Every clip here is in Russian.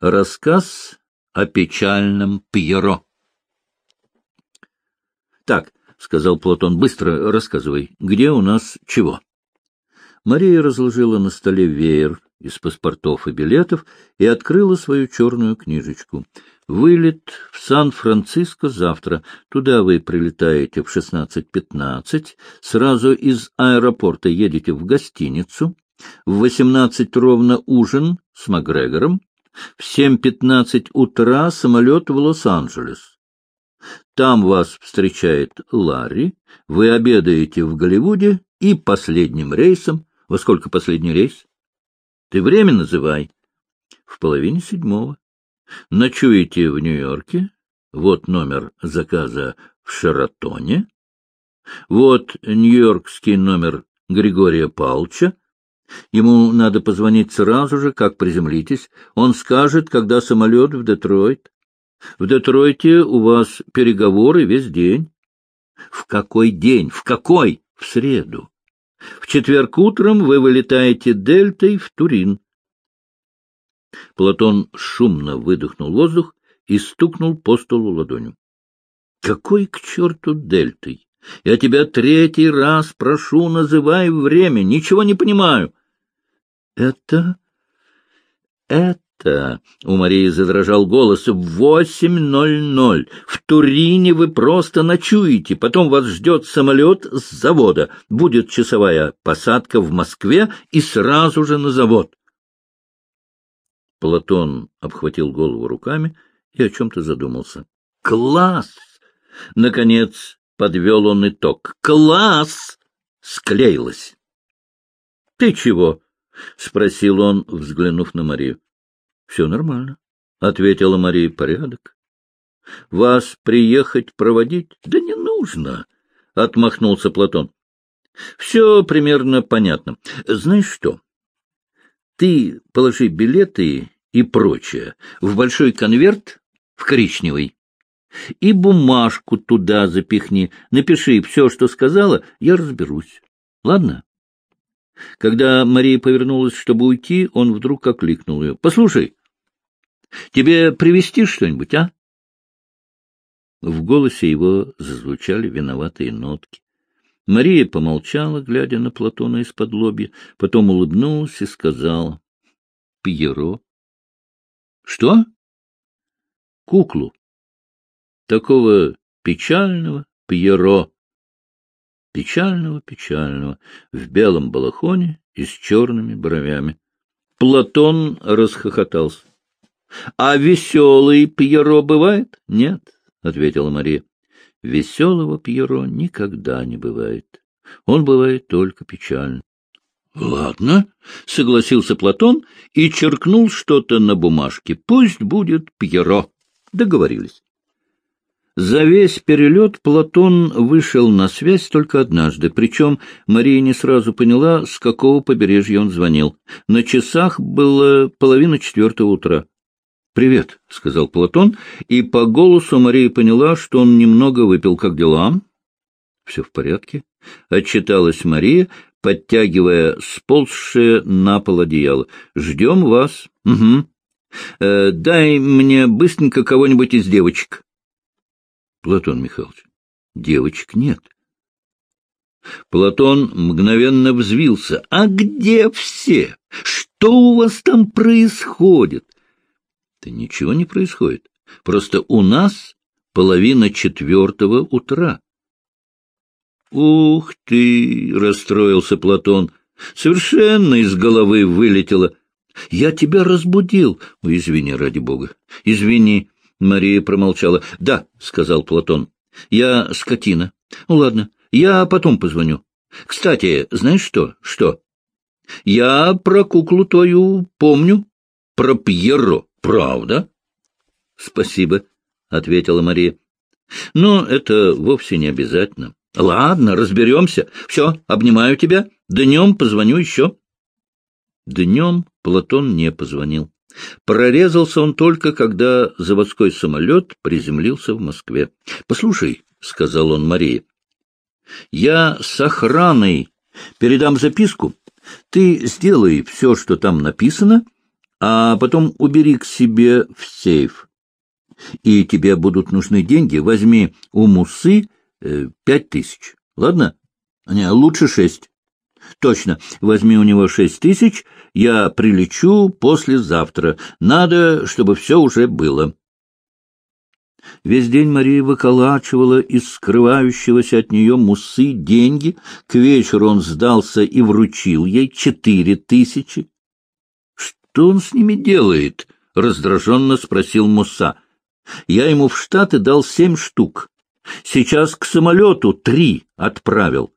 Рассказ о печальном Пьеро. Так, — сказал Платон, — быстро рассказывай, где у нас чего? Мария разложила на столе веер из паспортов и билетов и открыла свою черную книжечку. Вылет в Сан-Франциско завтра. Туда вы прилетаете в 16.15, сразу из аэропорта едете в гостиницу, в 18 ровно ужин с Макгрегором, в 7.15 утра самолет в Лос-Анджелес. Там вас встречает Ларри, вы обедаете в Голливуде и последним рейсом... Во сколько последний рейс? Ты время называй. В половине седьмого. Ночуете в Нью-Йорке. Вот номер заказа в Шаратоне. Вот нью-йоркский номер Григория Палча. Ему надо позвонить сразу же, как приземлитесь. Он скажет, когда самолет в Детройт. В Детройте у вас переговоры весь день. В какой день? В какой? В среду. В четверг утром вы вылетаете дельтой в Турин. Платон шумно выдохнул воздух и стукнул по столу ладонью. — Какой к черту дельтой? Я тебя третий раз прошу, называй время. Ничего не понимаю. — Это... это. У Марии задрожал голос. «Восемь ноль ноль. В Турине вы просто ночуете. Потом вас ждет самолет с завода. Будет часовая посадка в Москве и сразу же на завод». Платон обхватил голову руками и о чем-то задумался. «Класс!» Наконец подвел он итог. «Класс!» склеилась. «Ты чего?» — спросил он, взглянув на Марию. — Все нормально, — ответила Мария. — Порядок. — Вас приехать проводить? — Да не нужно, — отмахнулся Платон. — Все примерно понятно. Знаешь что? Ты положи билеты и прочее в большой конверт в коричневый и бумажку туда запихни. Напиши все, что сказала, я разберусь. Ладно? Когда Мария повернулась, чтобы уйти, он вдруг окликнул ее. — Послушай, тебе привезти что-нибудь, а? В голосе его зазвучали виноватые нотки. Мария помолчала, глядя на Платона из-под лобья, потом улыбнулась и сказала. — Пьеро. — Что? — Куклу. Такого печального Пьеро печального-печального, в белом балахоне и с черными бровями. Платон расхохотался. — А веселый Пьеро бывает? — Нет, — ответила Мария. — Веселого Пьеро никогда не бывает. Он бывает только печальный. — Ладно, — согласился Платон и черкнул что-то на бумажке. — Пусть будет Пьеро. Договорились. За весь перелет Платон вышел на связь только однажды, причем Мария не сразу поняла, с какого побережья он звонил. На часах было половина четвертого утра. «Привет», — сказал Платон, и по голосу Мария поняла, что он немного выпил. «Как дела?» «Все в порядке», — отчиталась Мария, подтягивая сползшее на пол одеяло. «Ждем вас». «Угу». Э, «Дай мне быстренько кого-нибудь из девочек». Платон Михайлович, девочек нет. Платон мгновенно взвился. — А где все? Что у вас там происходит? — Да ничего не происходит. Просто у нас половина четвертого утра. — Ух ты! — расстроился Платон. — Совершенно из головы вылетело. — Я тебя разбудил. — Извини, ради бога. Извини. Мария промолчала. — Да, — сказал Платон. — Я скотина. Ну, ладно, я потом позвоню. Кстати, знаешь что? Что? Я про куклу твою помню. Про Пьеро, правда? — Спасибо, — ответила Мария. — Но это вовсе не обязательно. — Ладно, разберемся. Все, обнимаю тебя. Днем позвоню еще. Днем Платон не позвонил. Прорезался он только, когда заводской самолет приземлился в Москве. — Послушай, — сказал он Марии, — я с охраной передам записку. Ты сделай все, что там написано, а потом убери к себе в сейф. И тебе будут нужны деньги, возьми у Мусы э, пять тысяч. Ладно? Не, лучше шесть. Точно, возьми у него шесть тысяч, я прилечу послезавтра. Надо, чтобы все уже было. Весь день Мария выколачивала из скрывающегося от нее мусы деньги. К вечеру он сдался и вручил ей четыре тысячи. — Что он с ними делает? — раздраженно спросил Муса. — Я ему в Штаты дал семь штук. Сейчас к самолету три отправил.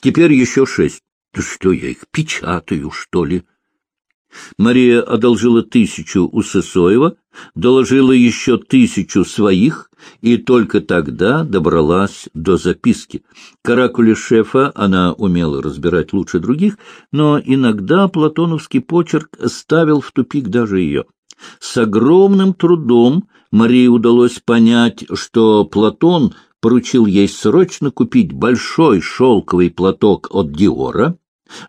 Теперь еще шесть. Да что, я их печатаю, что ли? Мария одолжила тысячу у Сысоева, доложила еще тысячу своих и только тогда добралась до записки. Каракули шефа она умела разбирать лучше других, но иногда платоновский почерк ставил в тупик даже ее. С огромным трудом Марии удалось понять, что Платон поручил ей срочно купить большой шелковый платок от Диора,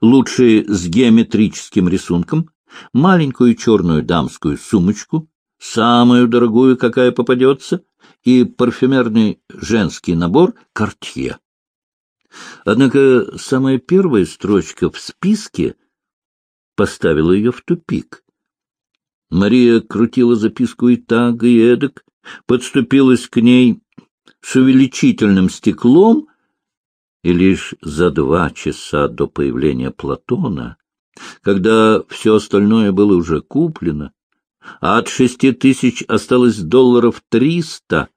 лучше с геометрическим рисунком, маленькую черную дамскую сумочку, самую дорогую, какая попадется, и парфюмерный женский набор «Кортье». Однако самая первая строчка в списке поставила ее в тупик. Мария крутила записку и так, и эдак, подступилась к ней с увеличительным стеклом, и лишь за два часа до появления Платона, когда все остальное было уже куплено, а от шести тысяч осталось долларов триста,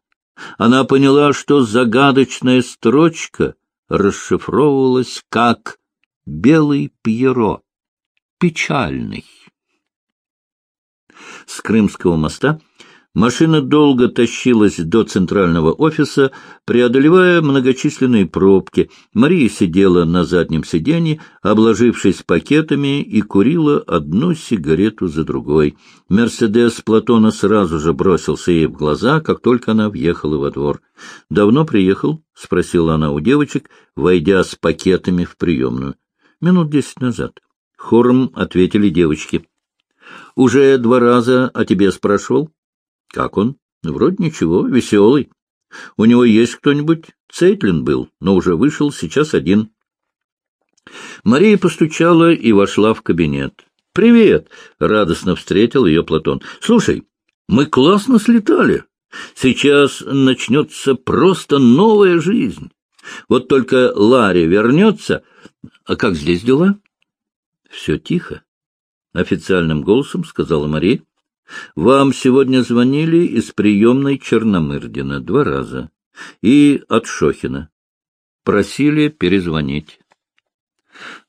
она поняла, что загадочная строчка расшифровывалась как «Белый Пьеро», «Печальный». С Крымского моста Машина долго тащилась до центрального офиса, преодолевая многочисленные пробки. Мария сидела на заднем сиденье, обложившись пакетами, и курила одну сигарету за другой. «Мерседес» Платона сразу же бросился ей в глаза, как только она въехала во двор. «Давно приехал?» — спросила она у девочек, войдя с пакетами в приемную. «Минут десять назад». Хором ответили девочки. «Уже два раза о тебе спрашивал?» Как он? Вроде ничего, веселый. У него есть кто-нибудь? Цейтлин был, но уже вышел, сейчас один. Мария постучала и вошла в кабинет. «Привет!» — радостно встретил ее Платон. «Слушай, мы классно слетали. Сейчас начнется просто новая жизнь. Вот только Ларри вернется. А как здесь дела?» «Все тихо», — официальным голосом сказала Мария. Вам сегодня звонили из приемной Черномырдина два раза и от Шохина. Просили перезвонить.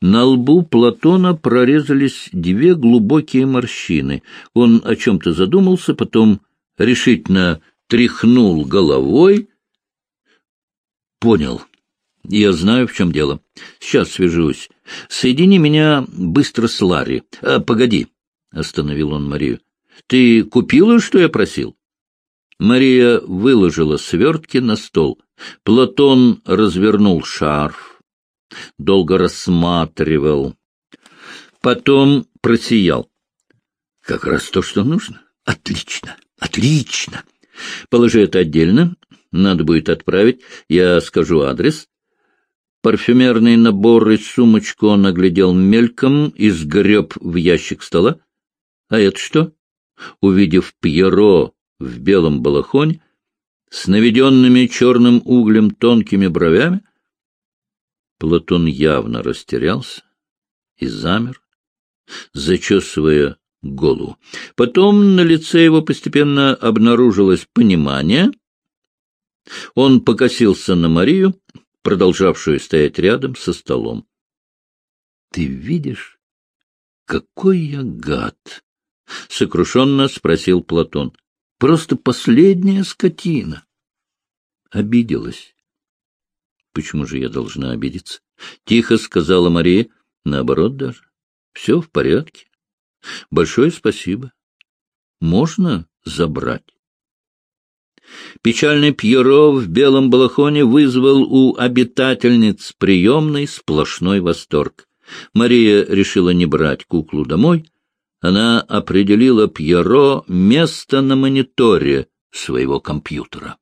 На лбу Платона прорезались две глубокие морщины. Он о чем-то задумался, потом решительно тряхнул головой. Понял. Я знаю, в чем дело. Сейчас свяжусь. Соедини меня быстро с Ларри. А, погоди, — остановил он Марию. Ты купила, что я просил? Мария выложила свертки на стол. Платон развернул шарф, долго рассматривал. Потом просиял. Как раз то, что нужно. Отлично, отлично. Положи это отдельно. Надо будет отправить. Я скажу адрес. Парфюмерный набор и сумочку он оглядел мельком и сгреб в ящик стола. А это что? Увидев Пьеро в белом балахоне, с наведенными черным углем тонкими бровями, Платон явно растерялся и замер, зачесывая голову. Потом на лице его постепенно обнаружилось понимание. Он покосился на Марию, продолжавшую стоять рядом со столом. — Ты видишь, какой я гад! — сокрушенно спросил Платон. — Просто последняя скотина. Обиделась. — Почему же я должна обидеться? — тихо сказала Мария. — Наоборот даже. Все в порядке. Большое спасибо. Можно забрать? Печальный Пьеро в белом балахоне вызвал у обитательниц приемной сплошной восторг. Мария решила не брать куклу домой, Она определила Пьеро место на мониторе своего компьютера.